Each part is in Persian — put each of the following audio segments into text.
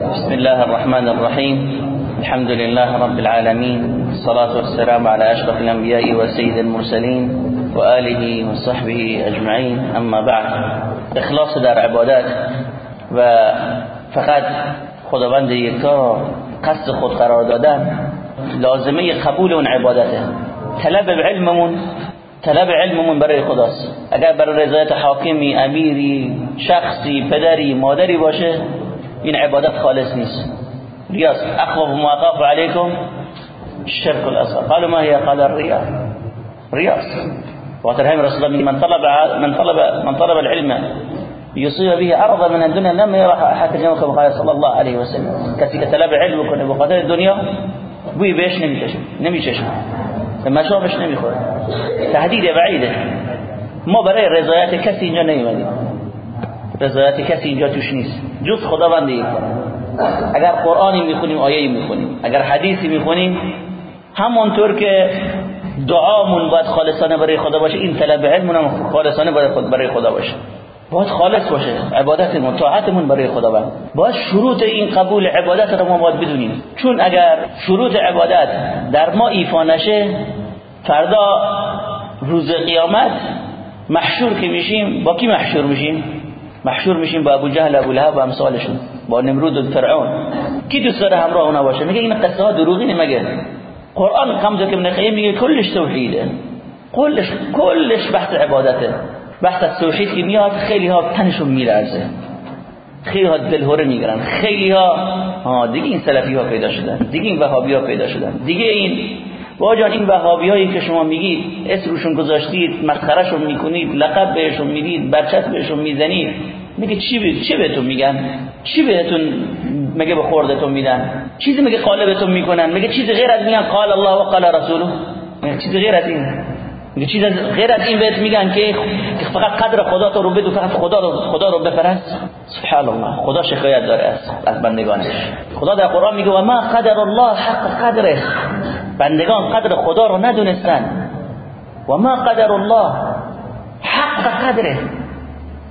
بسم الله الرحمن الرحيم. الحمد لله رب العالمين. الصلاة والسلام على أشرف الأنبياء وسيد المرسلين وآله وصحبه أجمعين. أما بعد إخلاص در عبادات و فقط خداوند یکتا قصد خود قرار دادن لازمه قبول اون عبادته. طلب علممون طلب علممون برای خداست. اگر برای رضایت حاکمی امیری شخصی پدری مادری باشه این عبادت خالص نیست. ریاض اخوف ما اخاف علیکم الشرك الاصغر. قالوا ما هي؟ قال الرياء رياض وقال هم رسول الله من طلب من طلب من طلب العلم يصيب به عرضا من الدنيا لم يرى أحد اليوم كما قال صلى الله عليه وسلم. که طلب علم به خاطر دنیا بوی بهش نمیکشه نمیچشه مشابش نمیخوره تهدید بعیده ما برای رضایت کسی اینجا نیومدیم رضایت کسی اینجا توش نیست. جز خداوند یک اگر قرآنی می‌خونیم آیه‌ای می‌خونیم. اگر حدیثی می‌خونیم همونطور که دعامون باید خالصانه برای خدا باشه این طلب علمون هم خالصانه برای خدا باشه. باید خالص باشه. عبادتمون طاعتمون برای خداوند. باید شروط این قبول عبادت رو ما باید بدونیم. چون اگر شروط عبادت در ما ایفا نشه فردا روز قیامت محشور که میشیم با کی محشور میشیم؟ محشور میشیم با ابو جهل ابو لهب و امثالشون با نمرود و فرعون. کی دوست داره همراه اونا باشه؟ میگه این قصه ها دروغی مگه؟ قرآن قمزه که ابن میگه کلش توحیده. کلش کلش بحث عبادته. بحث توحید که میاد خیلی ها تنشون میلرزه. خیلی ها دلهوره می‌گیرن خیلی ها دیگه این سلفی ها پیدا شدن. دیگه این وهابی ها پیدا شدن. دیگه این واجان این وهابی هایی که شما میگید اسم روشون گذاشتید مسخرهشون می‌کنید لقب بهشون می‌دید برچت بهشون می‌زنید میگه چی به چی بهتون میگن؟ چی بهتون مگه به خوردتون میدن؟ چیزی میگه قالبتون می‌کنن؟ میگه چیزی غیر از میگن قال الله و قال رسوله؟ چیزی غیر از این؟ میگه چیز غیر از این بهت میگن که فقط قدر خدا تو رو بدو فقط خدا رو خدا رو بپرست سبحان الله خدا شکایت داره از بندگانش. خدا در قرآن میگه و ما قدر الله حق قدره. بندگان قدر خدا رو ندونستن. و ما قدر الله؟ حق قدره.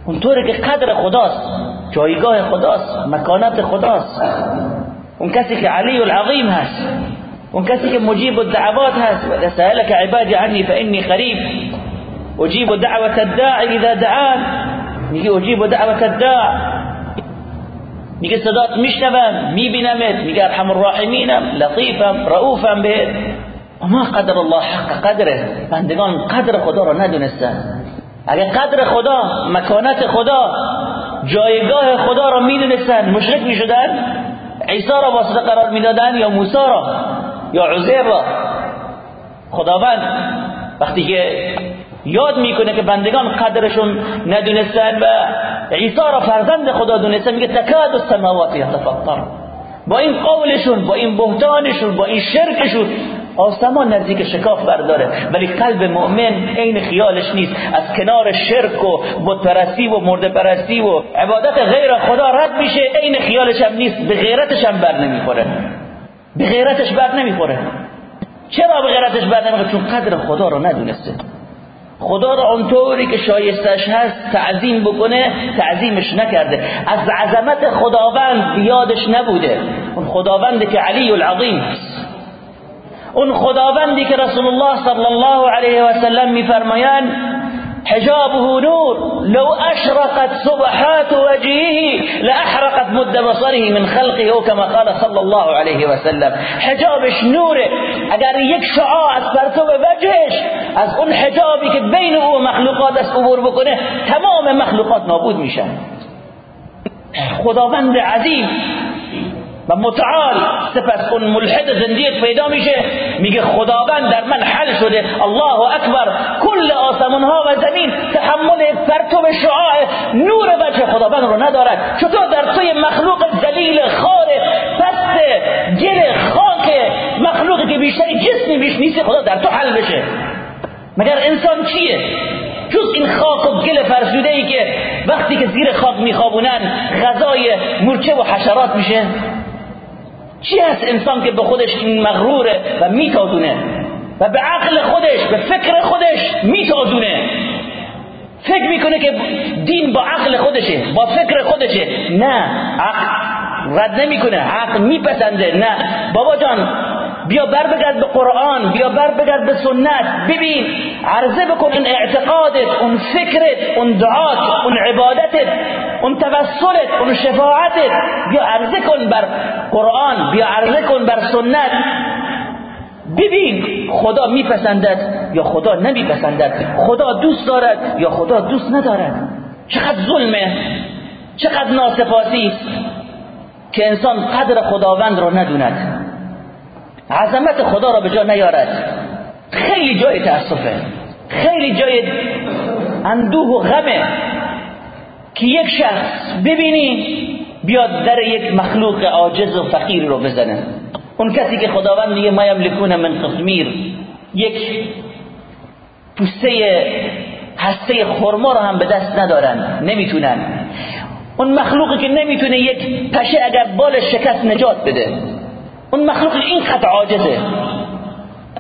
اونطوری که قدر خداست جایگاه خداست مکانت خداست. اون کسی که علی العظیم هست اون کسی که مجیب الدعوات هست. و سألك عبادی عنی فإنی قریب. اجیب دعوة الداعی اذا دعان. میگه اجیب دعوة الداع. میگه صدات میشنوم میبینمت. میگه ارحم الراحمینم لطیفم رؤوفم بهت اما قدر الله حق قدره. بندگان قدر خدا رو ندونستن. اگه قدر خدا مکانت خدا جایگاه خدا رو می‌دونستن مشرک می‌شدن عیسی را واسطه قرار می‌دادن یا موسی را یا عزیر را؟ خداوند وقتی که یاد می‌کنه که بندگان قدرشون ندونستن و عیسی را فرزند خدا دونستن. میگه تکاد السماوات یتفطر. با این قولشون با این بهتانشون با این شرکشون آسمان نزدیک شکاف برداره. ولی قلب مؤمن عین خیالش نیست. از کنار شرک و بتپرستی و مرده پرستی و عبادت غیر خدا رد میشه. عین خیالش هم نیست. به غیرتش هم بر نمی‌خوره. به غیرتش بر نمی‌خوره. چرا به غیرتش بر نمی‌خوره؟ چون قدر خدا رو ندونسته. خدا رو اونطوری که شایستش هست تعظیم بکنه تعظیمش نکرده. از عظمت خداوند یادش نبوده. اون خداوندی که علی العظیم هست اون خداوندی که رسول الله صلی الله علیه و سلم میفرمایند حجابه نور. لو أشرقت سبحات وجهه لأحرقت مد بصره من خلقه كما قال صلى الله عليه وسلم. حجابش نوره. اگر یک شعاع از پرتو وجهش از اون حجابی که بین أو مخلوقات است عبور بکنه تمام مخلوقات نابود میشن خداوند عظیم و متعال سپس اون ملحد زندیق پیدا میشه. میگه خداوند در من حل شده. الله اکبر. کل آسمان ها و زمین تحمل پرتو شعاع نور وجه خداوند رو ندارد. چطور در توی مخلوق ذلیل خار پست گل خاک مخلوقی که بیشتری جسمی بیش نیست خدا در تو حل بشه. مگر انسان چیه؟ جز این خاک و گل فرسوده ای که وقتی که زیر خاک میخوابونن غذای مورچه و حشرات میشه؟ چی هست انسان که به خودش این مغروره و میتازونه؟ و به عقل خودش به فکر خودش میتازونه. فکر می‌کنه که دین با عقل خودشه با فکر خودشه. نه عقل رد نمی‌کنه عقل میپسنده. نه بابا جان بیا بر بگرد به قرآن بیا بر بگرد به سنت. ببین عرضه بکن این اعتقادت اون فکرت اون دعات اون عبادتت اون توسلت اون شفاعتت. بیا عرضه کن بر قرآن بیا عرضه کن بر سنت. ببین خدا میپسندد یا خدا نمیپسندد؟ خدا دوست دارد یا خدا دوست ندارد؟ چقدر ظلمه چقدر ناسپاسی که انسان قدر خداوند را ندوند. عظمت خدا را به جا نیارد. خیلی جای تأسفه. خیلی جای اندوه و غمه که یک شخص ببینی بیاد در یک مخلوق عاجز و فقیر رو بزنه. اون کسی که خداوند میگه ما یملکون من قطمیر یک پوسته هسته خرما رو هم به دست ندارن. نمی‌تونن. اون مخلوقی که نمی‌تونه یک پشه اگر بالش شکست نجات بده. اون مخلوق اینقدر عاجزه.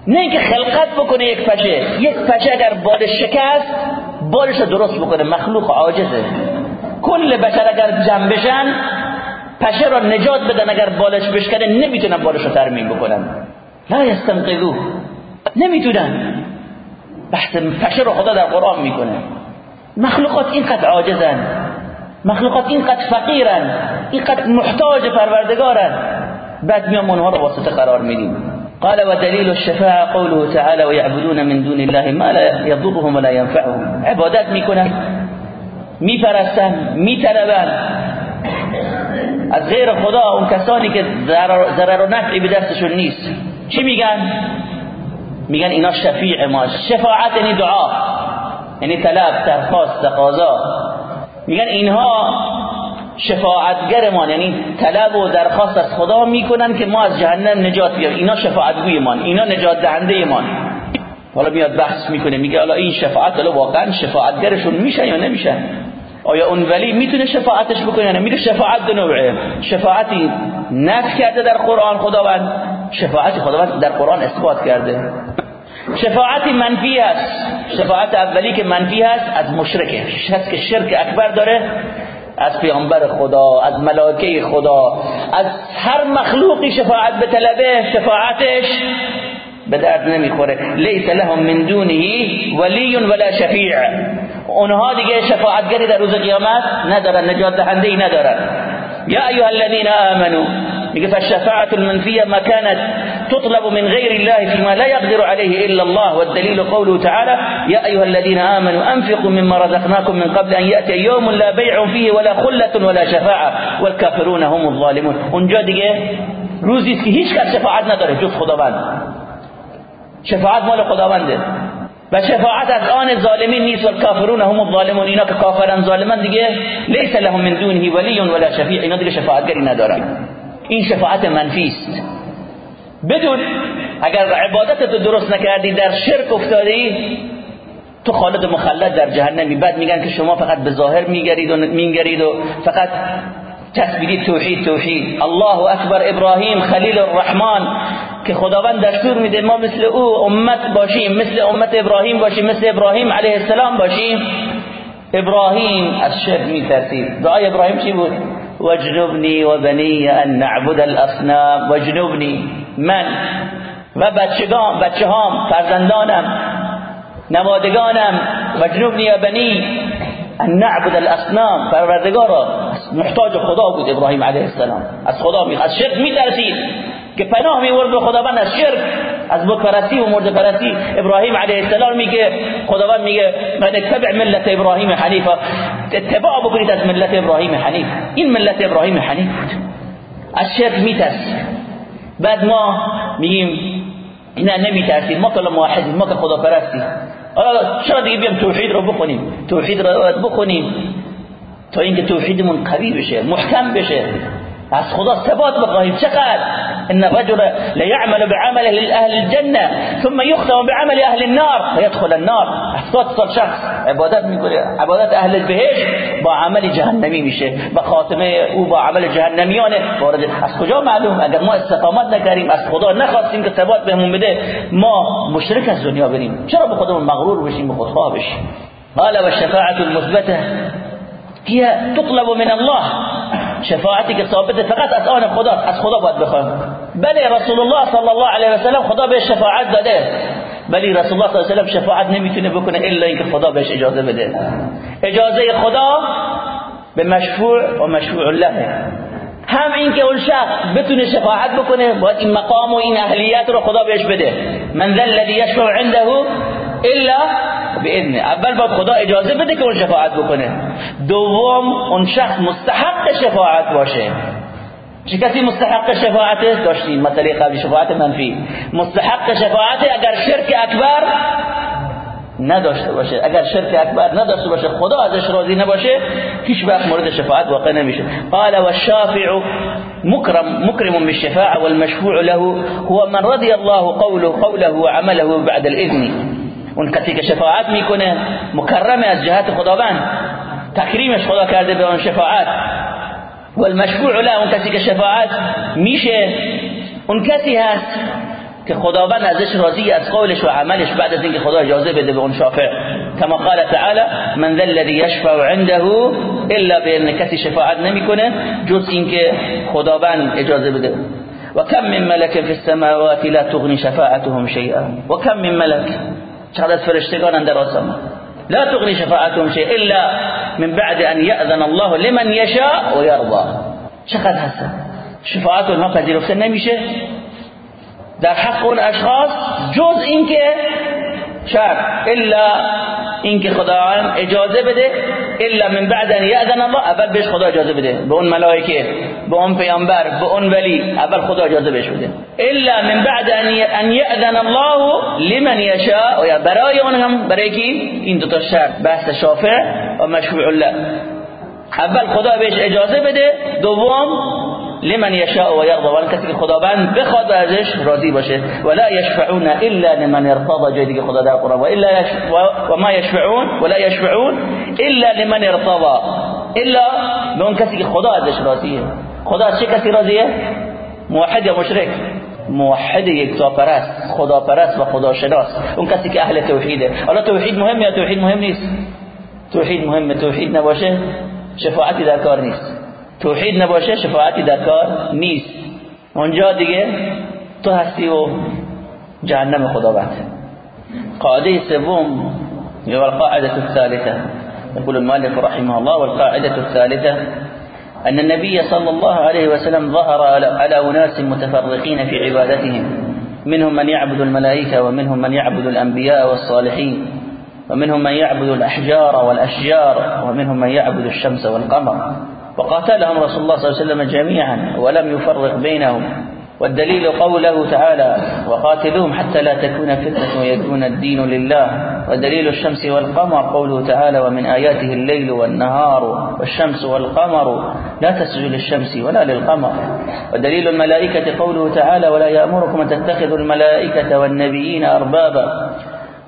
نه اینکه خلقت بکنه یک پشه. یک پشه اگر بالش شکست بالش درست بکنه. مخلوق عاجزه. کل بشر اگر جمع بشن پشه را نجات بدن اگر بالش بشکنه نمی‌تونن بالش رو ترمیم بکنن. لا یستنقذوه. نمی‌تونن. بحث پشه رو خدا در قرآن می‌کنه. مخلوقات اینقدر عاجزن. مخلوقات اینقدر فقیرن. اینقدر محتاج پروردگارن. بعد میام اونها رو واسطه قرار میدیم. قال ودليل الشفاعة قوله تعالى ويعبدون من دون الله ما لا يضرهم ولا ينفعهم عبادت می‌کنن میپرستن میطلبن. از غیر خدا اون کسانی که ضرر و نفعی به دستشون نیست. چی میگن؟ میگن اینا شفیع ما شفاعت یعنی دعا یعنی طلب درخواست تقاضا. میگن اینها شفاعتگرمان یعنی طلب و درخواست از خدا می‌کنن که ما از جهنم نجات بیاریم. اینا شفاعتگویمان اینا نجات دهنده ایمان حالا میاد بحث می‌کنه میگه حالا این شفاعت حالا واقعا شفاعتگرشون میشن یا نمیشن آیا اون ولی می‌تونه شفاعتش بکنه یا میگه شفاعت دو نوعه. شفاعتی نفی کرده در قرآن خداوند شفاعت خداوند در قرآن اثبات کرده. شفاعتی منفی است. شفاعت اولی که منفی است از مشرکه. شخص که شرک اکبر داره. از پیامبر خدا از ملائکه خدا از هر مخلوقی شفاعت به طلبه شفاعتش به درد نمی‌خوره. لیس لهم من دونه ولی ولا شفیع. اونها دیگه شفاعتگری در روز قیامت ندارن نجات دهنده ای ندارن. یا ایها الذين آمنوا فالشفاعة المنفية ما كانت تطلب من غير الله فيما لا يقدر عليه إلا الله والدليل قوله تعالى يا أيها الذين آمنوا أنفقوا مما رزقناكم من قبل أن يأتي يوم لا بيع فيه ولا خلة ولا شفاعة والكافرون هم الظالمون. اونجا دیگه روزی است که هیچ کس شفاعت نداره جز خداوند. شفاعت مال خداونده. و شفاعت از آن ظالمین نیست و کافرون هم الظالمون. اینا که کافرن ظالمان دیگه. لیس لهم من دونه ولی ولا شفیع. اینا دیگه شفاعتگری ندارن. این شفاعت منفی است. بدون اگر عبادتت درست نکردی در شرک افتادی تو خالد مخلد در جهنمی. بعد میگن که شما فقط به ظاهر میگرید و میگرید و فقط تسبیدی توحید توحید. الله اکبر ابراهیم خلیل الرحمن که خداوند دستور میده ما مثل او امت باشیم مثل امت ابراهیم باشیم مثل ابراهیم علیه السلام باشیم. ابراهیم از شرک میترسید. دعای ابراهیم چی بود؟ وجنبنی و بنی ان نعبد الاصنام وجنبنی من؟ و بچگان بچه هام فرزندانم نوادگانم وجنبنی و بنی ان نعبد الاصنام پروردگارا محتاج خدا بود ابراهیم علیه السلام. از خدا می از شرک میترسید که پناه میورد به خداوند از شرک از بت و مرد پرستی ابراهیم علیه السلام میگه خداوند میگه من اتبع ملت ابراهیم حنیفا. اتباع بکنید از ملت ابراهیم حنیف. این ملت ابراهیم حنیف بود. از شرک میترس بعد ما میگیم اینا نمیترسیم ما که موحدیم ما که خدا پرستیم حالا چرا دیگه بیام توحید رو بخونیم؟ توحید رو بخونیم تا اینکه توحیدمون قوی بشه محکم بشه. از خدا ثبات بخواهیم. چقدر؟ إن الرجل ليعمل بعمله لأهل الجنة ثم يختم بعمل أهل النار فيدخل النار. 70 سال شخص عبادت میکنه عبادت أهل بهشت با عمل جهنمی میشه و خاتمه أو با عمل جهنمیانه وارد از کجا معلوم؟ اگر ما استقامت نکردیم از خدا نخواستیم که ثبات بهمون بده ما مشرک از دنیا بریم. چرا به خودمون مغرور بشیم به خودخواه بشیم؟ قال والشفاعة المثبتة هي تطلب من الله. شفاعتی که ثابت فقط از آن خدا از خدا باید بخوایم بله رسول الله صلی الله علیه و سلم خدا به شفاعت داده. ولی رسول الله صلی الله علیه و شفاعت نمی‌تونه بکنه الا اینکه خدا بهش اجازه بده. اجازه خدا به مشفوع و مشفوع له هم این که اون شخص بتونه شفاعت بکنه باید این مقام و این اهلیت رو خدا بهش بده. من ذا الذي يشفع عنده الا باذن اول باید خدا اجازه بده که اون شفاعت بکنه. دوم اون شخص مستحق شفاعت باشه. چه کسی مستحق شفاعت داشتیم مسئله قبل شفاعت منفی. مستحق شفاعت اگر شرک اکبر نداشته باشه اگر شرک اکبر نداشته باشه خدا ازش راضی نباشه هیچ وقت مورد شفاعت واقع نمیشه. قال والشافع مكرم مكرم بالشفاعة والمشفوع له. هو من رضي الله قوله قوله وعمله بعد الإذن. اون کسی که شفاعت میکنه مکرم از جهت خداوند. تکریمش خدا کرده به اون شفاعت. والمشفوع له اون کسی که شفاعت میشه اون کسی هست که خداوند ازش راضی از قولش و عملش بعد از اینکه خدا اجازه بده به اون شافع. کما قال تعالی من ذا الذي يشفع عنده الا بان کسی شفاعت نمی‌کنه جز اینکه خداوند اجازه بده. و کم من ملک فی السماوات لا تغني شفاعتهم شيئا و کم من ملک. چقدر فرشتگان در آسمان. لا تغني شفاعتهم شيئا الا من بعد ان يأذن الله لمن يشاء ويرضى. چقدر هست شفاعت اونها پذیرفته نمیشه در حق اون اشخاص جز اینکه شر الا اینکه خداوند اجازه بده. الا من بعد ان یاذن الله اول بهش خدا اجازه بده. به اون ملائکه به اون پیامبر به اون ولی اول خدا اجازه بهش بده. الا من بعد ان یاذن الله لمن یشاء و یا برای اون هم برای کی؟ این دو تا شرط بحث شافع و مشروع الله اول خدا بهش اجازه بده. دوم لمن يشاء ويرضى وان کسی که خداوند بخواد ازش راضی باشه. ولا يشفعون إلا لمن ارتضى جای دیگه خدا در قرآن و الا و ما يشفعون ولا يشفعون إلا لمن ارتضى. إلا کسی که خدا ازش راضیه خدا از چه کسی راضیه موحد یا مشرک موحد یکتا پرست. خدا پرست و خدا شناس. اون کسی که أهل توحیده. حالا توحید مهم یا توحید مهم نیست؟ توحید مهمه توحید نباشه شفاعتی در کار نیست. توحید نباشه شفاعتی در کار نیست. اونجا دیگه تو هستی و جهنم خداوند. قاعدة سوم هو القاعدة الثالثة. يقول المؤلف رحمه الله والقاعدة الثالثة أن النبي صلى الله عليه وسلم ظهر على أناس متفرقين في عبادتهم. منهم من يعبد الملائكة ومنهم من يعبد الأنبياء والصالحين ومنهم من يعبد الأحجار والأشجار ومنهم من يعبد الشمس والقمر. وقاتلهم رسول الله صلى الله عليه وسلم جميعا ولم يفرق بينهم. والدليل قوله تعالى وقاتلوهم حتى لا تكون فتنة ويكون الدين لله. ودليل الشمس والقمر قوله تعالى ومن آياته الليل والنهار والشمس والقمر. لا تسجد للشمس ولا للقمر. ودليل الملائكة قوله تعالى ولا يأمركم أن تتخذوا الملائكة والنبيين أربابا.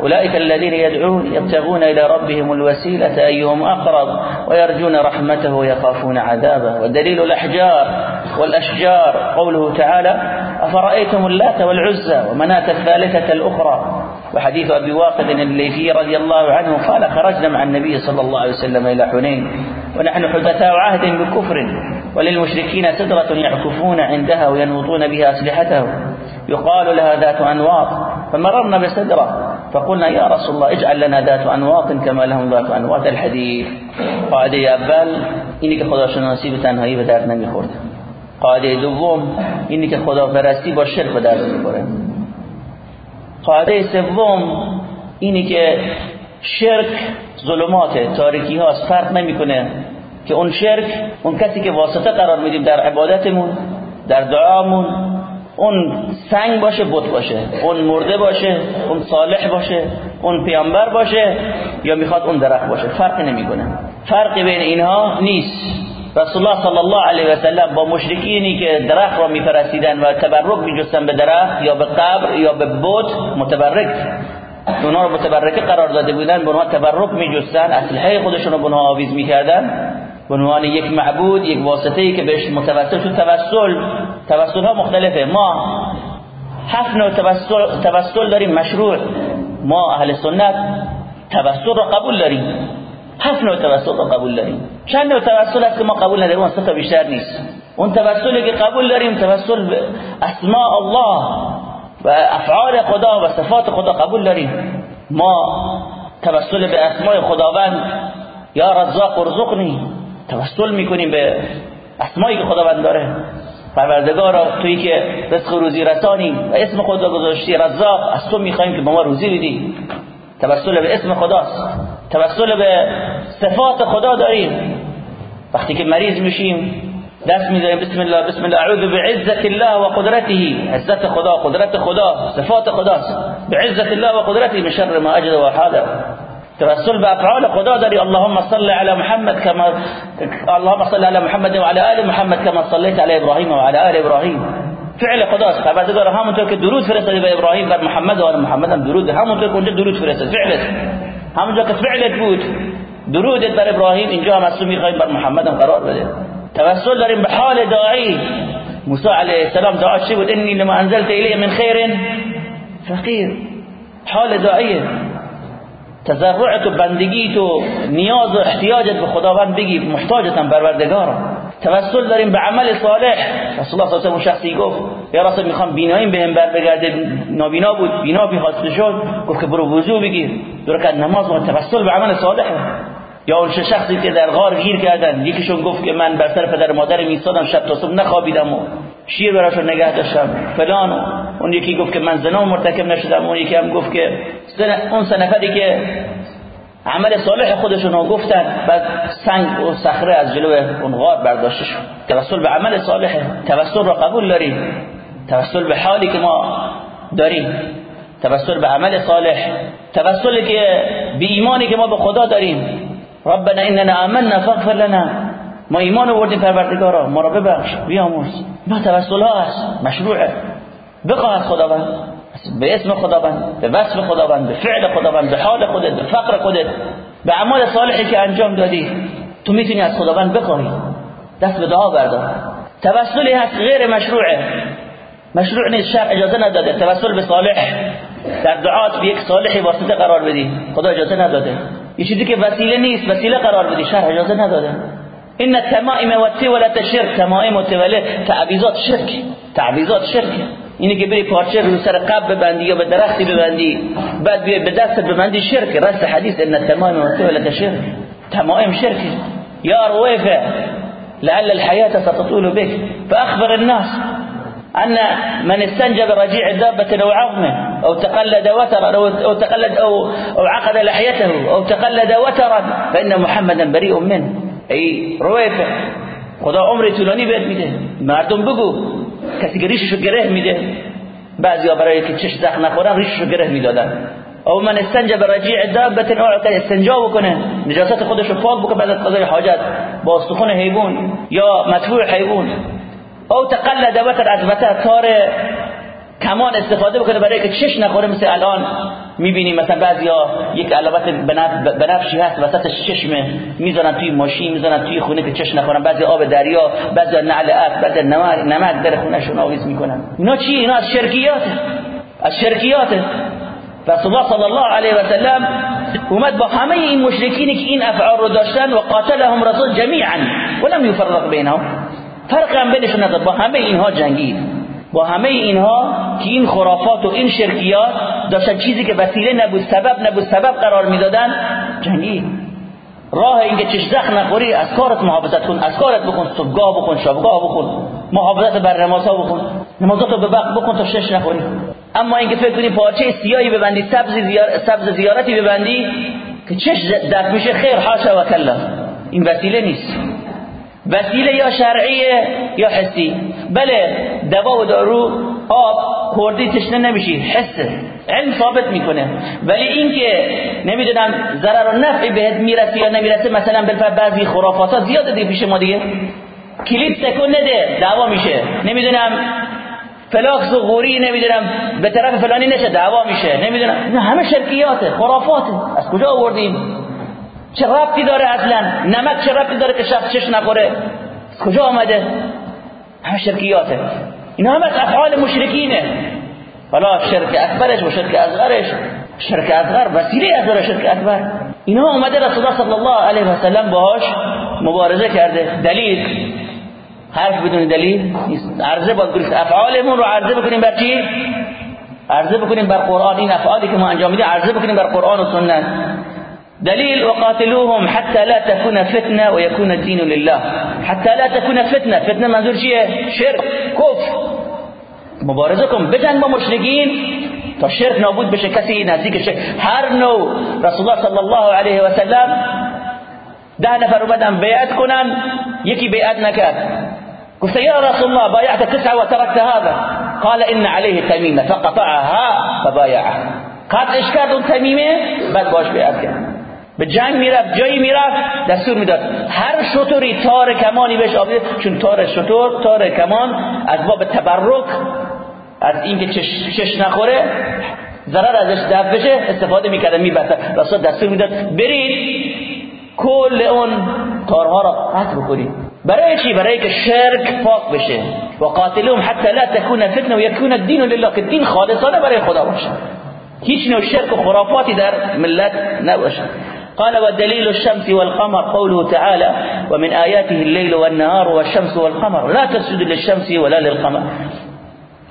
أولئك الذين يدعون يبتغون إلى ربهم الوسيلة أيهم أقرب ويرجون رحمته ويخافون عذابه. ودليل الأحجار والأشجار. قوله تعالى أفرأيتم اللات والعزى ومناة الثالثة الأخرى؟ وحديث أبي واقد الليثي رضي الله عنه قال خرجنا مع النبي صلى الله عليه وسلم إلى حنين ونحن حدثاء عهد بكفر وللمشركين سدرة يعكفون عندها وينوطون بها أسلحتهم. يقال لها ذات أنواط فمررنا بسدرة فقلنا يا رسول الله اجعل لنا ذات أنواط كما لهم ذات أنواط الحديث. قاعده اول اینی که خداشناسی به تنهایی به درد نمی‌خورد. قاعده دوم اینی که خداپرستی با شرک به درد می‌خوره قاعده سوم اینی که شرک ظلمات تاریکی هاست فرق نمی‌کنه که اون شرک اون کسی که واسطه قرار میدیم در عبادتمون در دعامون اون سنگ باشه بت باشه. اون مرده باشه اون صالح باشه اون پیامبر باشه یا می‌خواد اون درخت باشه. فرق نمی‌کنه. فرقی بین اینها نیست. رسول الله صلی الله علیه و سلم با مشرکینی که درخت را میپرستیدن و تبرک میجستن به درخت یا به قبر یا به بت متبرک. اونها رو متبرکه قرار داده بودن به اونها تبرک میجستن. اسلحه خودشون رو به اونها آویز می‌کردن. به عنوان یک معبود یک واسطه ای که بهش متوسل شد توسل. توسل ها مختلفه. ما هفت نوع توسل, توسل داریم مشروع. ما اهل سنت توسل رو قبول داریم. هفت نوع توسل رو قبول داریم. چند نوع توسل هست که ما قبول نداریم؟ اون تا بیشتر نیست. اون توسلی که قبول داریم توسل اسماء الله و افعال خدا و صفات خدا قبول داریم. ما توسل به اسماء خداوند. یا رزاق ارزقنی توسل می‌کنیم به اسمایی که خداوند داره. پروردگارا تویی که رزق روزی رسانی و اسم خدا گذاشتی رزاق از تو می‌خوایم که به ما روزی بدی. توسل به اسم خداست. توسل به صفات خدا داریم. وقتی که مریض میشیم دست می‌ذاریم بسم الله بسم الله اعوذ بعزت الله و قدرته. عزت خدا قدرت خدا صفات خداست. بعزت الله و قدرته من شر ما اجد و حاضر توسل به افعال خدا داری. اللهم صل على محمد كما اللهم صل على محمد وعلى ال محمد كما صليت على ابراهيم وعلى ال ابراهيم فعل خداست. خبردار همونطور که درود فرستادی به ابراهیم بر محمد و آل محمد هم درود. همونطور که اونجا درود فرستاد فعلت. همونجا که فعلت بود. درودت بر ابراهیم. اینجا هم تو می‌خوایم بر محمد هم قرار بده توسل داریم به حال داعی. موسی علیه السلام دعا چی بود؟ انی لما انزلت الی من خیر فقیر. حال داعیه. تضرعت و بندگی تو نیاز و احتیاجت به خداوند بگی محتاجتم پروردگارم توسل داریم به عمل صالح. رسول الله صلی الله علیه شخصی گفت یا رسول می‌خوام بیناییم بهم بر بگرده نابینا بود. بینا بی حاصل شد. گفت که برو وضو بگیر. دو رکعت نماز و توسل به عمل صالح یا اون شخصی که در غار گیر کردن یکیشون گفت که من بر سر پدر مادر میستادم شب تا صبح نخوابیدم و شیر براشون نگه داشتم. فلان اون یکی گفت که من زنا مرتکب نشدم اون یکی هم گفت که اون سه نفری که عمل صالح خودشون رو گفتن بعد سنگ و صخره از جلو اون غار برداشته شد. توسل به عمل صالح توسل را قبول داریم. توسل به حالی که ما داریم. توسل به عمل صالح. توسل که به ایمانی که ما به خدا داریم. ربنا اننا آمنا فاغفر لنا. ما ایمان آوردیم پروردگارا. ما را ببخش بیامرز. ما توسل ها است مشروعه. بخواه از خداوند به اسم خداوند به وصف خداوند به فعل خداوند به حال خودت به فقر خودت به اعمال صالحی که انجام دادی تو می‌تونی از خداوند بخواهی دست به دعا بردار. توسلی هست غیر مشروعه. مشروع نیست شرع اجازه نداده. توسل به صالح. در دعات به یک صالحی واسطه قرار بدی. خدا اجازه نداده. یه چیزی که وسیله نیست وسیله قرار بدی. شرع اجازه نداده. این التمائم والتولة شرک تمائم و تعویزات شرک. تعویزات شرک. اینه که بری پارچه رو سر قب ببندی یا به درختی ببندی بعد به دست ببندی شرک. رس حدیث ان التمائم والتولة شرک تمائم شرک. یا رويفه لعل الحياة ستطول بك. فأخبر الناس أن من استنجب رجيع دابة أو عظمه أو تقلد وترا أو تقلد أو, أو عقد لحيته أو تقلد وترا فإن محمدا بريء منه. أي رويفه. خدا عمر طولانی بهت میده. مردم بگو. کسی که ریششو گره میده. بعضیا برای که چش زخم نخورن ریششو گره می‌دادن. او من استنجب رجیع دابت او استنجا بکنه نجاست خودشو پاک بکنه بعد از قضای حاجت با استخون حیوان یا مدفوع حیوان. او تقلد وتر از وتر تار کمان استفاده بکنه برای که چش نخوره مثل الان. می‌بینیم مثلا بعضیا یک علامت بنفشی هست وسط چشمه می‌ذارن توی ماشین می‌ذارن توی خونه که چش نخورن. بعضی آب دریا بعضی نعل ارض بعضی نمک در خونهشون آویز می‌کنن. اینا چی؟ اینا از شرکیات. از شرکیات. رسول الله صلی الله علیه و سلم اومد با همه این مشرکینی که این افعال رو داشتن و قاتلهم رسول جمیعا ولم يفرق بینهم. فرق هم بینشون نداد با همه اینها جنگید. با همه اینها که این خرافات و این شرکیات داشتن چیزی که وسیله نبود سبب نبود سبب قرار می‌دادن. جنگید راه اینکه چش زخم نخوری از کارت محافظت کن از کارت بکن صبحگاه بکن شبگاه بکن محافظت بر نمازها بکن نمازاتو به وقت بکن تا شش نخوری. اما اینکه فکر کنی پارچه سیاهی ببندی سبز زیار... سبز زیارتی ببندی که چش دفع میشه خیر حاشا و کلا. این وسیله نیست. وسیله یا شرعیه یا حسی. بله دوا و دارو آب خوردی تشنه نمیشی حسه علم ثابت می‌کنه. ولی اینکه نمی‌دونم ضرر و نفعی بهت می‌رسه یا نمی‌رسه مثلا بالفعل بعضی خرافات ها زیاده دیگه پیش ما دیگه. کلیپ تکون نده دعوا میشه. نمی‌دونم فلاکس و غوری نمی‌دونم به طرف فلانی نشه دعوا میشه. نمی‌دونم اینا همه شرکیاته خرافاته. از کجا آوردیم؟ چه ربطی داره اصلا؟ نمک چه ربطی داره که شخص چش نخوره؟ کجا آمده؟ همه شرکیاته. اینا همه افعال مشرکینه. حالا شرک اکبرش و شرک اصغرش. شرک اصغر وسیله از شرک اکبر. اینا اومده رسول الله صلی الله علیه و سلم باهاش مبارزه کرده. دلیل. حرف بدون دلیل عرضه باید برید افعالمون رو عرضه بکنیم بر چی؟ عرضه بکنیم بر قرآن. این افعالی که ما انجام میدیم عرضه بکنیم بر قرآن و سنت. دلیل وقاتلوهم حتى لا تكون فتنة ويكون الدين لله. حتى لا تكون فتنة. فتنة منظور چیه شرک کفر مبارزه کن بجنگ با مشرکین نابود بشه کسی نزدیک شرک هر نوع. رسول الله صلی الله علیه و سلم ده نفر اومدن بیعت کنن یکی بیعت نکرد رسول الله بايعت تسعة وتركت هذا. قال إن عليه تميمة. فقطعها فبايعها. کرد اون تمیمه بعد باش بیعت کرد به جنگ می‌رفت جایی می‌رفت دستور می‌داد. هر شطوری تار کمانی بهش آبید چون تار شطور تار کمان از باب تبرک از اینکه چش, چش نخوره ضرر ازش دفع بشه استفاده می‌کردن می‌برد رسول دستور می‌داد برید کل اون تارها را قطع بکنید. برای چی؟ برای که شرک پاک بشه. و قاتلهم حتی لا تكون فتنه و یکون الدین لله که دین خالصانه برای خدا باشه. هیچ نوع شرک و خرافاتی در ملت نباشه. قال ودليل الشمس والقمر قوله تعالى ومن آياته الليل والنهار والشمس والقمر. لا تسجد للشمس ولا للقمر.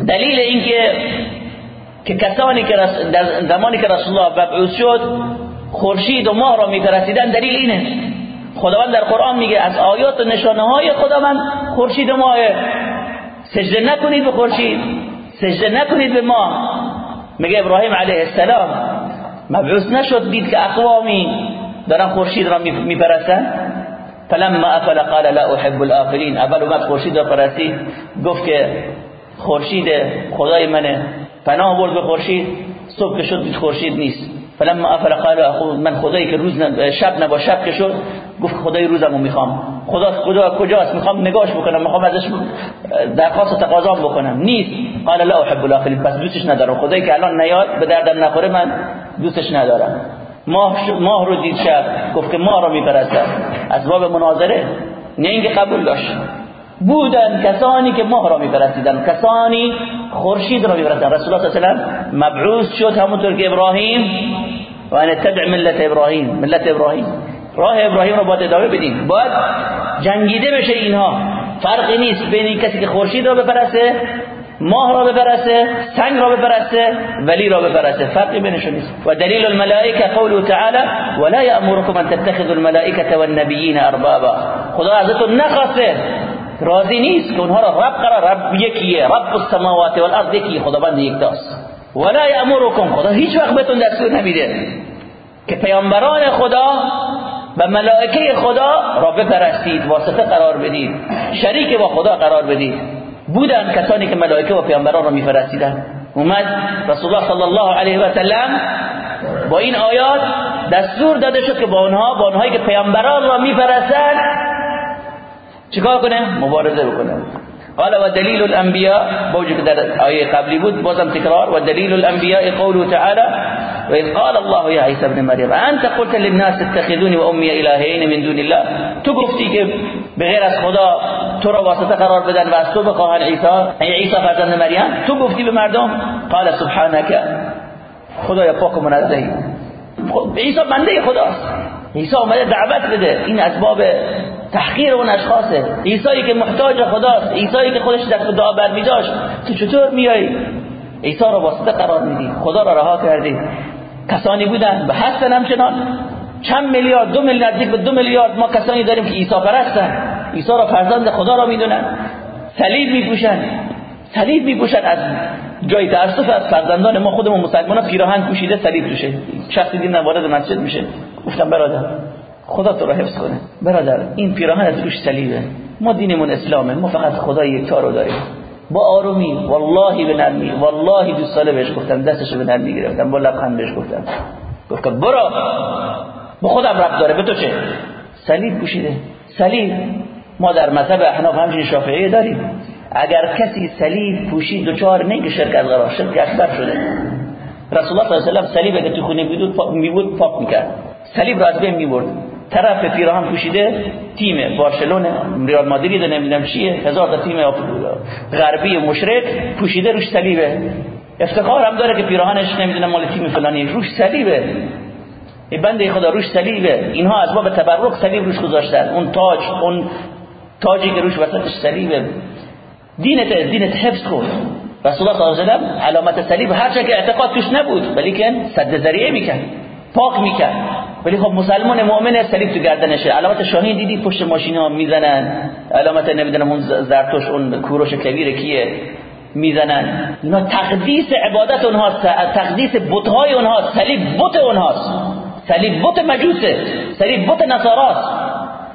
دلیل اینکه که کسانی که زمانی که رسول الله مبعوث شد خورشید و ماه را میپرستیدن دلیل اینه. خداوند در قرآن میگه از آیات و نشانه های خداوند خورشید و ماه. سجده نکنید به خورشید سجده نکنید به ماه. میگه ابراهیم علیه السلام مبعوث نشد دید که اقوامی دارن خورشید را میپرستن فلما افل قال لا احب الافلین اول اومد خورشید را پرستید گفت که خورشید خدای منه. پناه برد به خورشید. صبح که شد خورشید نیست. فلما افل قال من خدایی که روز شب نبا شب که شد گفت خدای روزمو می‌خوام. خدا خدا کجاست؟ می‌خوام نگاش بکنم. می‌خوام ازش درخواست تقاضا بکنم. نیست. قال لا احب الاخرین پس دوستش ندارم. خدایی که الان نیاد به دردم نخوره من دوستش ندارم. ماه ماه رو دید شب گفت که ماه رو میپرستم از باب مناظره نه اینکه قبول داشت. بودن کسانی که ماه را میپرستیدن. کسانی خورشید را میپرستیدن. رسول الله صلی الله علیه و مبعوث شد همونطور که ابراهیم. و ان تبع ملت ابراهیم. ملت ابراهیم. راه ابراهیم رو باید ادامه بدیم. باید جنگیده بشه اینها. فرقی نیست بین این کسی که خورشید را بپرسته ماه را بپرسته سنگ را بپرسته ولی را بپرسته. فرقی بینشون نیست. و دلیل الملائکه قوله تعالی ولا یامرکم ان تتخذوا الملائکه والنبیین اربابا. خدا ازتون نخواسته. راضی نیست که اونها را رب قرار رب یکیه رب السماوات والارض یکی خداوند یکتاست ولا یامرکم خدا هیچ وقت بهتون دستور نمیده. که پیامبران خدا و ملائکه خدا را بپرستید واسطه قرار بدید. شریک با خدا قرار بدید. بودن کسانی که ملائکه و پیامبران را میفرستیدن اومد رسول الله صلی الله علیه و سلم با این آیات دستور داده شد که با اونها با اونهایی که پیامبران را میفرستند چیکار کنه مبارزه بکنه قال ودليل الانبياء بوجه در آیه قبلی بود بازم تکرار ودليل الانبياء قوله تعالى وإذ قال الله يا عيسى ابن مريم أنت قلت للناس اتخذوني وأمي إلهين من دون الله؟ تو گفتی که بغیر از خدا تو را واسطه قرار بدن و از تو بخواهن عیسی. ای عیسی فرزند مریم تو گفتی به مردم قال سبحانك خدایا پاک و منزهی عیسی بنده خداست. عیسی اومده دعوت بده. این اسباب تحقیر اون اشخاصه. عیسی که محتاج خداست عیسی که خودش دست دعا برمیداشت تو چطور میای؟ عیسی را واسطه قرار میدی. خدا را رها کردی. کسانی بودن و هستن همچنان. چند میلیارد دو میلیارد نزدیک به دو میلیارد ما کسانی داریم که عیسی پرستن. عیسی را فرزند خدا را می‌دونن. صلیب میپوشن. صلیب میپوشن از جای تاسف از فرزندان ما خودمون مسلمان پیراهن پوشیده صلیب توشه. شخصی دین وارد مسجد میشه. گفتم برادر خدا تو را حفظ کنه. برادر این پیراهن از روش صلیبه. ما دینمون اسلامه. ما فقط خدا یکتا رو داریم. با آرومی والله به نرمی والله دو ساله بهش گفتم. دستش به نرمی گرفتم. با لبخند بهش گفتم. گفتم برو. با خودم رب داره. به تو چه؟ صلیب پوشیده. صلیب. ما در مذهب احناف همچنین شافعی داریم. اگر کسی صلیب پوشید دوچار نه که شرک اصغر شرک اکبر شده. رسول الله صلی الله علیه و سلیم اگه تو خونه بود میبود پاک می‌کرد. صلیب را از بین می‌برد طرف پیراهن پوشیده تیم بارسلون ریال مادرید نمی‌دونم چیه هزار تا تیم غربی مشرک پوشیده روش صلیبه. افتخار هم داره که پیراهنش نمی‌دونم مال تیم فلانی روش صلیبه. بنده خدا روش صلیبه. اینها از باب تبرک صلیب روش گذاشتن. اون تاج اون تاجی که روش وسطش صلیبه دینت دینت حفظ کن رسول الله صلی الله علیه و علامت صلیب هر که اعتقاد توش نبود ولی که صد ذریعه می‌کرد پاک می‌کرد. ولی خب مسلمان مؤمن صلیب تو گردنشه. علامت شاهین دیدی؟ پشت ماشینا می‌زنن. علامت نمی‌دونم اون زرتوش اون کوروش کبیر کیه؟ می‌زنن. اینا تقدیس عبادت اونهاست. تقدیس بتهای اونهاست. صلیب بت اونهاست. صلیب بت مجوسه. صلیب بت نصاراست.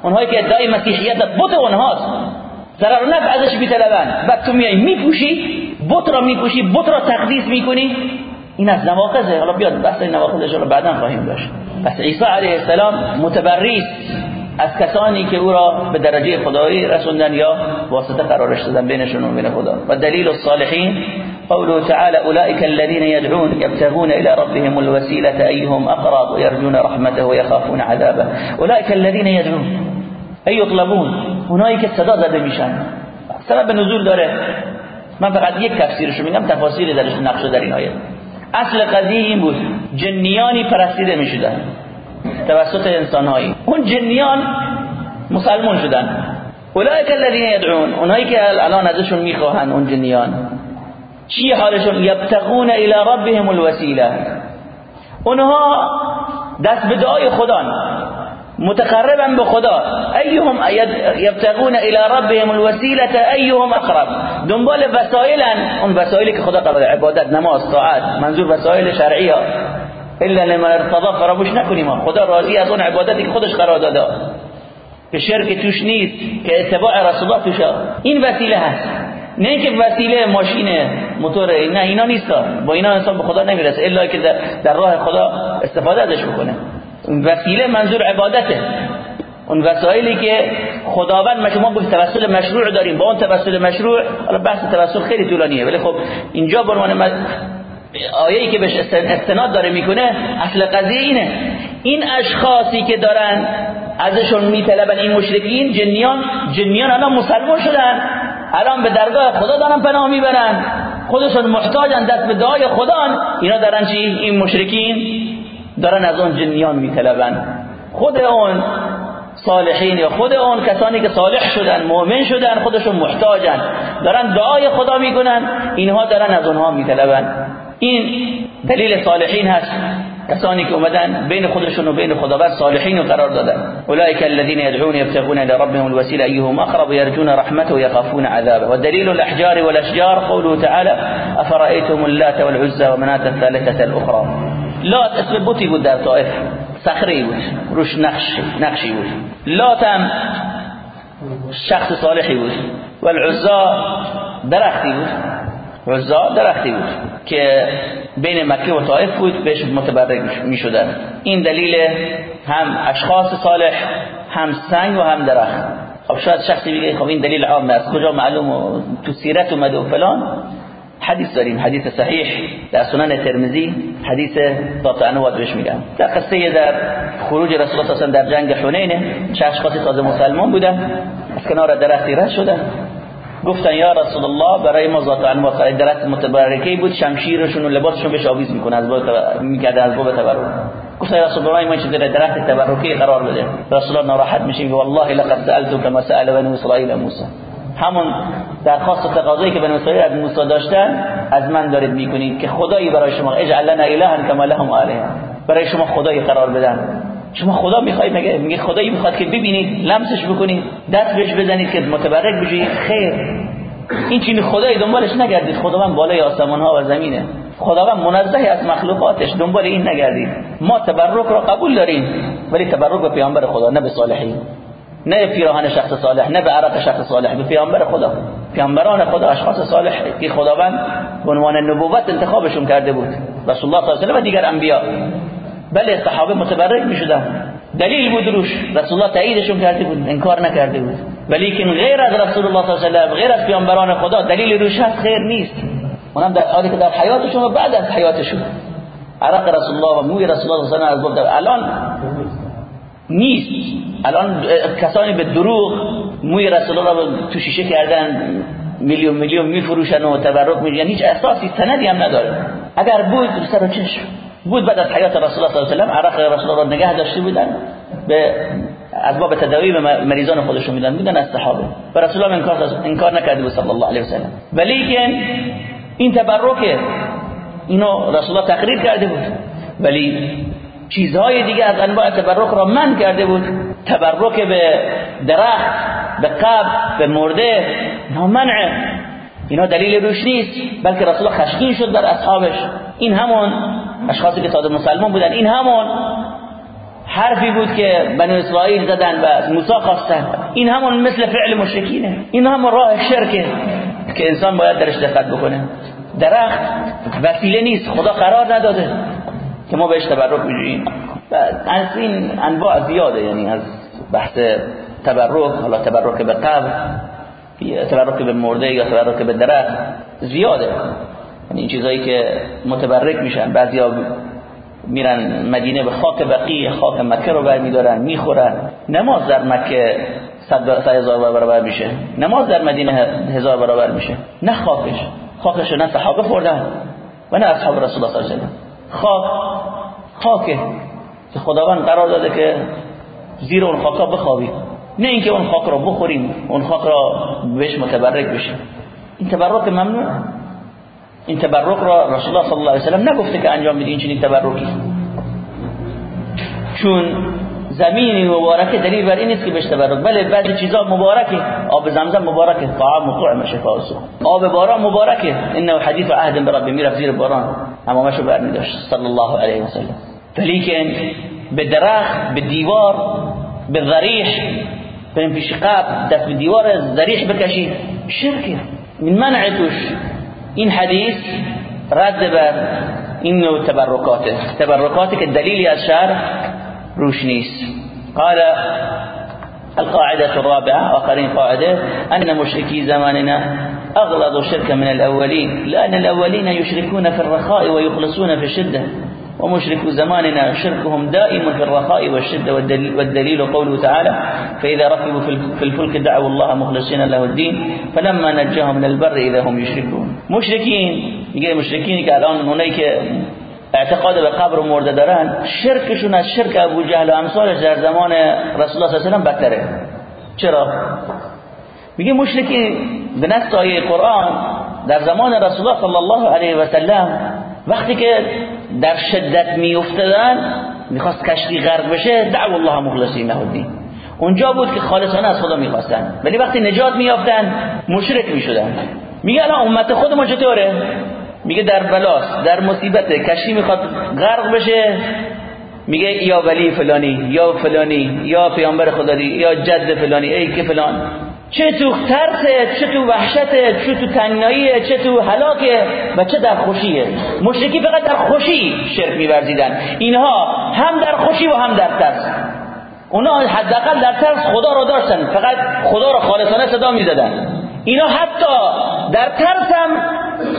اونهایی که ادعای مسیحیت بت اونهاست. ضرر و نفع ازش میطلبن بعد تو میای میپوشی بت را میپوشی بت را تقدیس می‌کنی. این از نواقضه. حالا بیاد بحث این نواقضش رو بعدا خواهیم داشت. پس عیسی علیه السلام متبری از کسانی که او را به درجه خدایی رسوندن یا واسطه قرارش دادن بینشون و بین خدا. و دلیل الصالحین قوله تعالى أولئك الذين يدعون يبتغون إلى ربهم الوسيلة. أيهم أقرب ويرجون رحمته ويخافون عذابه. أولئك الذين يدعون أي يطلبون. اونایی صدا زده میشن سبب نزول داره. من فقط یک تفسیرشو میگم تفاسیر درش نقش در این آیه. اصل قضیه این بود. جنیانی پرستیده می‌شدن. توسط انسانهایی. اون جنیان مسلمون شدن. اولئک الذین یدعون اونایی که الان ازشون می‌خواهن اون جنیان. چی حالشون؟ یبتغون الى ربهم الوسیله اونها دست به دعای خدا متقربا به خدا. ایهم یبتغون الى ربهم الوسیله ایهم اقرب. دنبال وسایلن اون وسایلی که خدا قرار عبادت نماز طاعت منظور وسایل شرعی ها الا لمن ارتضى فراموش نکنیم. خدا راضی از اون عبادتی که خودش قرار داده. که شرک توش نیست. که اتباع رسول این وسیله هست. نه که وسیله ماشین موتور نه اینا نیست. با اینا انسان به خدا نمی‌رسه الا که در راه خدا استفاده ازش بکنه. وسیله منظور عبادته. اون وسایلی که خداوند ما شما گفت توسل مشروع داریم. با اون توسل مشروع حالا بحث توسل خیلی طولانیه ولی خب اینجا به عنوان آیه‌ای که بهش استناد داره می‌کنه اصل قضیه اینه. این اشخاصی که دارن ازشون میطلبن این مشرکین جنیان جنیان الان مسلمان شدن. الان به درگاه خدا دارن پناه می‌برن. خودشون محتاجن دست به دعای خدا اینا دارن چی؟ این مشرکین دارن از اون جنیان میطلبن. خود اون صالحین یا خود اون کسانی که صالح شدن مؤمن شدن خودشون محتاجن. دارن دعای خدا می‌کنن اینها دارن از اونها میطلبن. این دلیل صالحین هست. کسانی که اومدن بین خودشون و بین خداوند صالحین قرار دادن. اولئک الذين يدعون يبتغون إلى ربهم الوسيله ايهم اقرب يرجون رحمته ويخافون عذابه. ودليل الاحجار والاشجار قوله تعالى افرايتم اللات والعزى ومناة الثالثة الاخرى. لات اسم بوتی بود در طائف. صخره بود. روش نقش نقشی بود. لات هم شخص صالحی بود. و العزا درختی بود. عزا درختی بود که بین مکه و طائف بود بهش متبرک می شدن این دلیل هم اشخاص صالح هم سنگ و هم درخت. خب شاید شخصی بگه خب این دلیل عامه از کجا معلوم؟ تو سیرت اومده و فلان. حدیث داریم حدیث صحیح در سنن ترمزی حدیث ذات انواد بهش میگم. در قصه در خروج رسول الله در جنگ حنین چه اشخاصی تازه مسلمان بودن از کنار درختی رد شدن. گفتن یا رسول الله برای ما ذات انواد درخت متبرکه بود شمشیرشون و لباسشون بهش آویز می‌کنه از باب می‌کرده از باب تبرک. گفت رسول الله ما چه در درخت تبرکی قرار بده؟ رسول الله ناراحت میشه والله لقد سالت كما سال بني اسرائيل موسی همون درخواست و تقاضایی که بنی اسرائیل از موسی داشتن از من دارید می‌کنید که خدایی برای شما. اجعل لنا الها کما لهم الهه برای شما خدایی قرار بدن. شما خدا می‌خواید مگه میگه خدایی می‌خواد که ببینید لمسش بکنید دست بهش بزنید که متبرک بشید خیر. این چیزی خدایی دنبالش نگردید. خداوند بالای آسمان ها و زمینه. خداوند منزه از مخلوقاتش. دنبال این نگردید. ما تبرک را قبول داریم ولی تبرک به پیامبر خدا نه به صالحین. نه پیراهن شخص صالح نه به عرق شخص صالح به پیامبر خدا. پیامبران خدا اشخاص صالح. که خداوند به عنوان نبوت انتخابشون کرده بود. رسول الله صلی الله علیه و دیگر انبیا. بله صحابه متبرک می‌شدن. دلیل بود روش. رسول الله تاییدشون کرده بود. انکار نکرده بود. ولی که غیر از رسول الله صلی الله علیه و غیر از پیامبران خدا دلیل روش هست خیر نیست. اونم در حالی که در حیاتشون و بعد از حیاتشون. عرق رسول الله و موی رسول الله صلی الله علیه و الان نیست. الان کسانی به دروغ موی رسول الله تو شیشه کردن میلیون میلیون میفروشن و تبرک میگن. یعنی هیچ اساسی سندی هم نداره. اگر بود سر و چشم بود بعد از حیات رسول الله صلی الله علیه و سلم عرق رسول الله نگه داشته بودن به از باب تداوی به مریضان خودشون میدن بودن از صحابه. و رسول الله انکار انکار نکرده بود صلی الله علیه و سلم. ولی که این تبرک اینو رسول الله تقریر کرده بود. ولی چیزهای دیگه از انواع تبرک را من کرده بود. تبرک به درخت به قبر به مرده نامنع. اینا دلیل روش نیست بلکه رسول خشکین شد در اصحابش. این همون اشخاصی که تازه مسلمان بودن این همون. حرفی بود که بنی اسرائیل زدن و موسی خواستن. این همون مثل فعل مشرکینه. این همون راه شرکه که انسان باید درش دقت بکنه. درخت وسیله نیست. خدا قرار نداده که ما بهش تبرک بجوییم از این انواع زیاده. یعنی از بحث تبرک حالا تبرک به قبر تبرک به مرده یا تبرک به درخت زیاده. یعنی این چیزایی که متبرک میشن. بعضیا میرن مدینه به خاک بقیه خاک مکه رو برمیدارن می‌خورن. نماز در مکه صد هزار برابر میشه. نماز در مدینه هزار برابر میشه. نه خاکش. خاکش نه صحابه خوردن و نه اصحاب رسول الله صلی الله علیه و خاک خاکه. که خداوند قرار داده که زیر اون خاکا بخوابیم. نه اینکه اون خاک رو بخوریم اون خاک را بهش متبرک بشیم. این تبرک ممنوع؟ این تبرک را رسول الله صلی الله علیه سلم نگفته که انجام بدین چنین تبرکی. چون زمین مبارکه دلیل بر این نیست که بهش تبرک بله بعضی چیزا مبارکه. آب زمزم مبارکه طعام و طعم شفاء آب باران مبارکه. انه حدیث عهد برب می‌رفت زیر باران. همامشو برمی داشت صلی الله علیه سلم ولیکن به درخت به دیوار به ذریح بریم پیش قبل دست به دیوار ذریح بکشید شرکه. من منع توش. این حدیث رد بر این نوع تبرکاته تبرکاتی که دلیلی از شرع روش نیست قال القاعدة الرابعة آخرين قاعدة أن مشركي زماننا أغلظ شركا من الأولين لأن الأولين يشركون في الرخاء ويخلصون في الشدة. ومشرك زماننا شركهم دائم في الرخاء والشدة والدليل, والدليل قوله تعالى فإذا ركبوا في الفلك دعوا الله مخلصين له الدين فلما نجاهم من البر إذا هم يشركون. مشركين يقول مشركين که الان اعتقاد به قبر و مرده دارن شرکشون از شرک ابو جهل و امثالش در زمان رسول الله صلی الله علیه و بدتره. چرا؟ میگه مشرکین به نص آیه قرآن در زمان رسول الله صلی الله علیه و سلم وقتی که در شدت میافتادن می‌خواست کشتی غرق بشه دعو الله مخلصین له الدین. اونجا بود که خالصانه از خدا می‌خواستن. ولی وقتی نجات میافتن مشرک می‌شدن. میگه الان امت خود ما چطوره؟ میگه در بلاست در مصیبت کشتی می‌خواد غرق بشه میگه یا ولی فلانی یا فلانی یا پیامبر خدایی یا جد فلانی ای که فلان. چه تو ترسه چه تو وحشته چه تو تنگناییه چه تو هلاکه و چه در خوشیه. مشرکی فقط در خوشی شرک میورزیدن. اینها هم در خوشی و هم در ترس. اونا حداقل در ترس خدا رو داشتن. فقط خدا رو خالصانه صدا می‌زدن. اینا حتی در ترس هم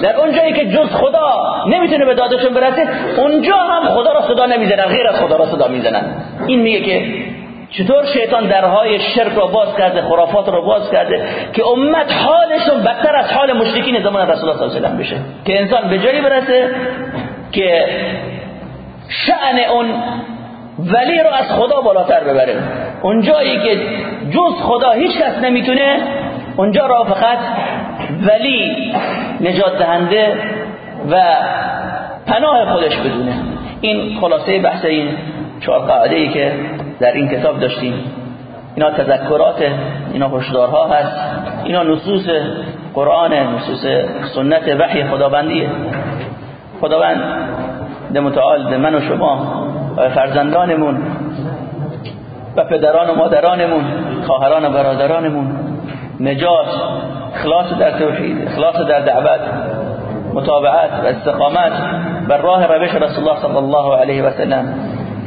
در اونجایی که جز خدا نمی‌تونه به دادشون برسه اونجا هم خدا را صدا نمی‌زنن غیر از خدا را صدا می‌زنن. این میگه که چطور شیطان درهای شرک را باز کرده خرافات را باز کرده که امت حالشون بدتر از حال مشرکین زمان رسول الله صلی الله علیه و بشه. که انسان به جایی برسه که شأن اون ولی رو از خدا بالاتر ببره. اونجایی که جز خدا هیچ کس نمی‌تونه اونجا را فقط ولی نجات دهنده و پناه خودش بدونه. این خلاصه بحث این چهار قاعده ای که در این کتاب داشتیم. اینا تذکرات اینا هشدارها هست. اینا نصوص قرآن نصوص سنت وحی خداوندیه. خداوند ده متعال ده من و شما و فرزندانمون و پدران و مادرانمون خواهران و برادرانمون. نجات اخلاص در توحید اخلاص در دعوت متابعت و استقامت بر راه روش رسول الله صلی الله علیه و سلم.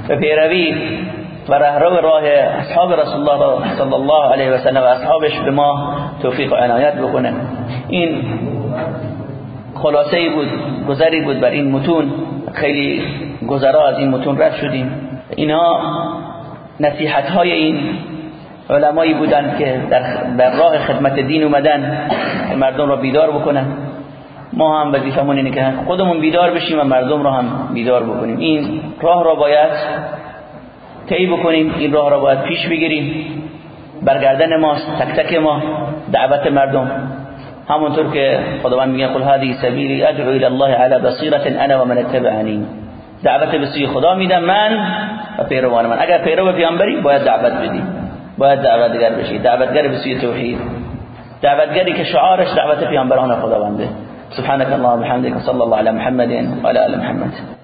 و پیروی و رهرو راه اصحاب رسول الله صلی الله علیه و سلم و اصحابش به ما توفیق و عنایت بکنه. این خلاصه بود گذری بود بر این متون. خیلی گذرا از این متون رد شدیم. اینا نصیحت های این علمایی بودن که در راه خدمت دین اومدن مردم را بیدار بکنن. ما هم وظیفمون اینه که خودمون بیدار بشیم و مردم را هم بیدار بکنیم. این راه را باید طی بکنیم این راه را باید پیش بگیریم. برگردن ماست تک تک ما دعوت مردم. همونطور که خداوند میگه قل هذه سبیلی ادعو الى الله على بصیرة انا و من دعوت به سوی خدا میدم من و پیروان من. اگر پیرو پیامبری باید دعوت بدی باید دعوتگر بشی. دعوتگر به سوی توحید. دعوتگری که شعارش دعوت پیامبران خداونده. سبحانك اللهم وبحمدك صلى الله على محمد وعلى آل محمد.